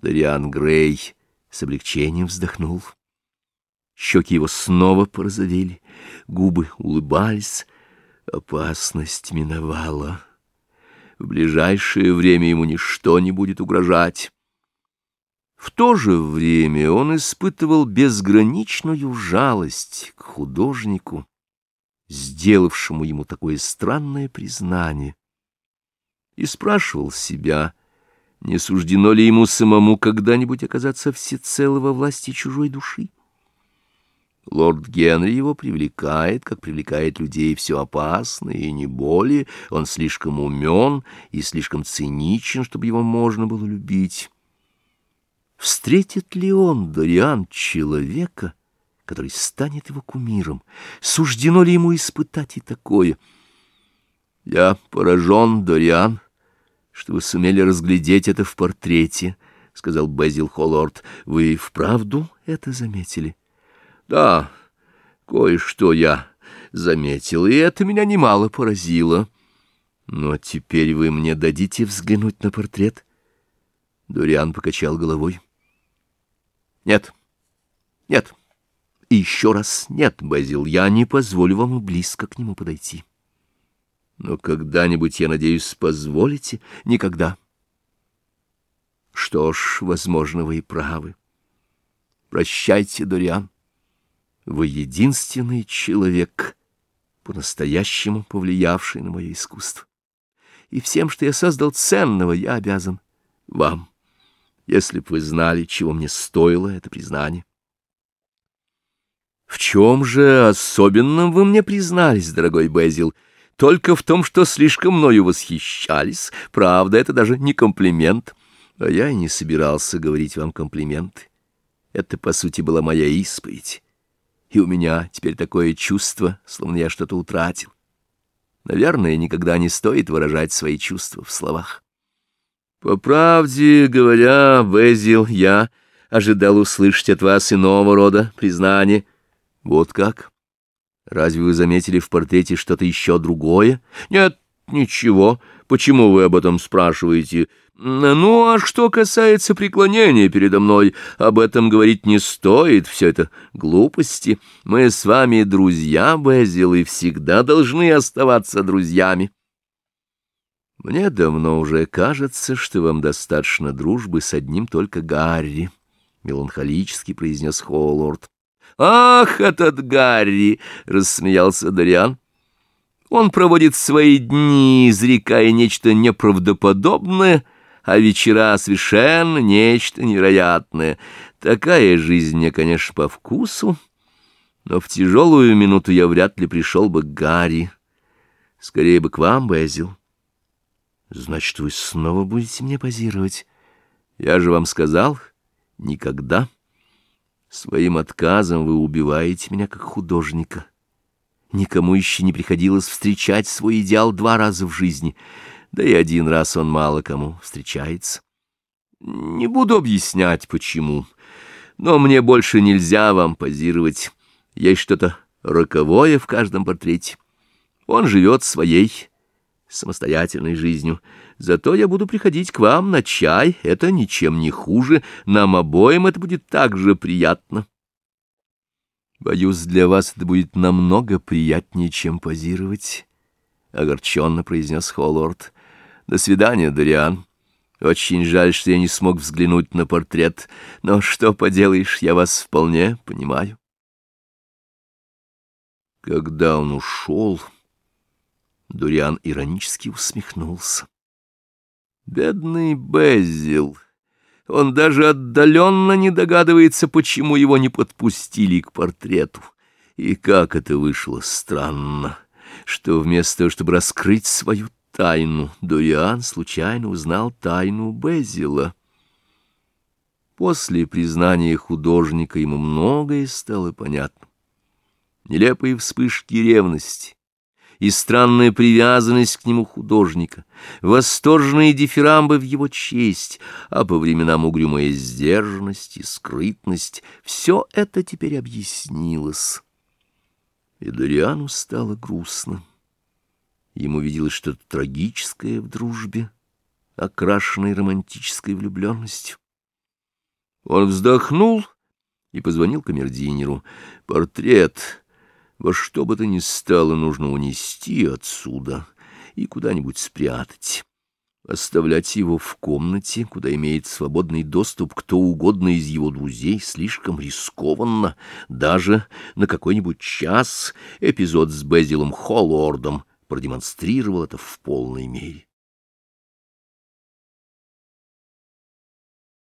Дариан Грей с облегчением вздохнул. Щеки его снова порозовели, губы улыбались. Опасность миновала. В ближайшее время ему ничто не будет угрожать. В то же время он испытывал безграничную жалость к художнику, сделавшему ему такое странное признание, и спрашивал себя, не суждено ли ему самому когда-нибудь оказаться всецело во власти чужой души. Лорд Генри его привлекает, как привлекает людей все опасное и не более. Он слишком умен и слишком циничен, чтобы его можно было любить. Встретит ли он, Дориан, человека, который станет его кумиром? Суждено ли ему испытать и такое? Я поражен, Дориан, что вы сумели разглядеть это в портрете, — сказал Безил Холлорд. Вы вправду это заметили? — да, кое-что я заметил, и это меня немало поразило. Но теперь вы мне дадите взглянуть на портрет? Дуриан покачал головой. Нет, нет, и еще раз нет, Базил, я не позволю вам близко к нему подойти. Но когда-нибудь, я надеюсь, позволите? Никогда. Что ж, возможно, вы и правы. Прощайте, Дориан. Вы единственный человек, по-настоящему повлиявший на мое искусство. И всем, что я создал ценного, я обязан вам, если б вы знали, чего мне стоило это признание. В чем же особенном вы мне признались, дорогой Безил? Только в том, что слишком мною восхищались. Правда, это даже не комплимент. А я и не собирался говорить вам комплименты. Это, по сути, была моя исповедь и у меня теперь такое чувство, словно я что-то утратил. Наверное, никогда не стоит выражать свои чувства в словах. По правде говоря, Безил, я ожидал услышать от вас иного рода признание. Вот как? Разве вы заметили в портрете что-то еще другое? Нет, ничего. Почему вы об этом спрашиваете? Ну, а что касается преклонения передо мной, об этом говорить не стоит, все это глупости. Мы с вами друзья, Безил, и всегда должны оставаться друзьями. Мне давно уже кажется, что вам достаточно дружбы с одним только Гарри, — меланхолически произнес Холлорд. «Ах, этот Гарри!» — рассмеялся Дориан. «Он проводит свои дни, изрекая нечто неправдоподобное» а вечера совершенно нечто невероятное. Такая жизнь мне, конечно, по вкусу, но в тяжелую минуту я вряд ли пришел бы к Гарри. Скорее бы к вам, Безил. Значит, вы снова будете мне позировать? Я же вам сказал, никогда. Своим отказом вы убиваете меня как художника. Никому еще не приходилось встречать свой идеал два раза в жизни — да и один раз он мало кому встречается. Не буду объяснять, почему, но мне больше нельзя вам позировать. Есть что-то роковое в каждом портрете. Он живет своей самостоятельной жизнью. Зато я буду приходить к вам на чай, это ничем не хуже, нам обоим это будет так же приятно. Боюсь, для вас это будет намного приятнее, чем позировать, — огорченно произнес Холлорд. До свидания, Дориан. Очень жаль, что я не смог взглянуть на портрет, но что поделаешь, я вас вполне понимаю. Когда он ушел, Дуриан иронически усмехнулся. Бедный Безил! Он даже отдаленно не догадывается, почему его не подпустили к портрету. И как это вышло странно, что вместо того, чтобы раскрыть свою тайну. Дориан случайно узнал тайну Безила. После признания художника ему многое стало понятно. Нелепые вспышки ревности и странная привязанность к нему художника, восторженные дифирамбы в его честь, а по временам угрюмая сдержанность и скрытность — все это теперь объяснилось. И Дориану стало грустно. Ему виделось что-то трагическое в дружбе, окрашенной романтической влюбленностью. Он вздохнул и позвонил камердинеру. Портрет во что бы то ни стало нужно унести отсюда и куда-нибудь спрятать. Оставлять его в комнате, куда имеет свободный доступ кто угодно из его друзей, слишком рискованно. Даже на какой-нибудь час эпизод с Безилом Холлордом продемонстрировал это в полной мере.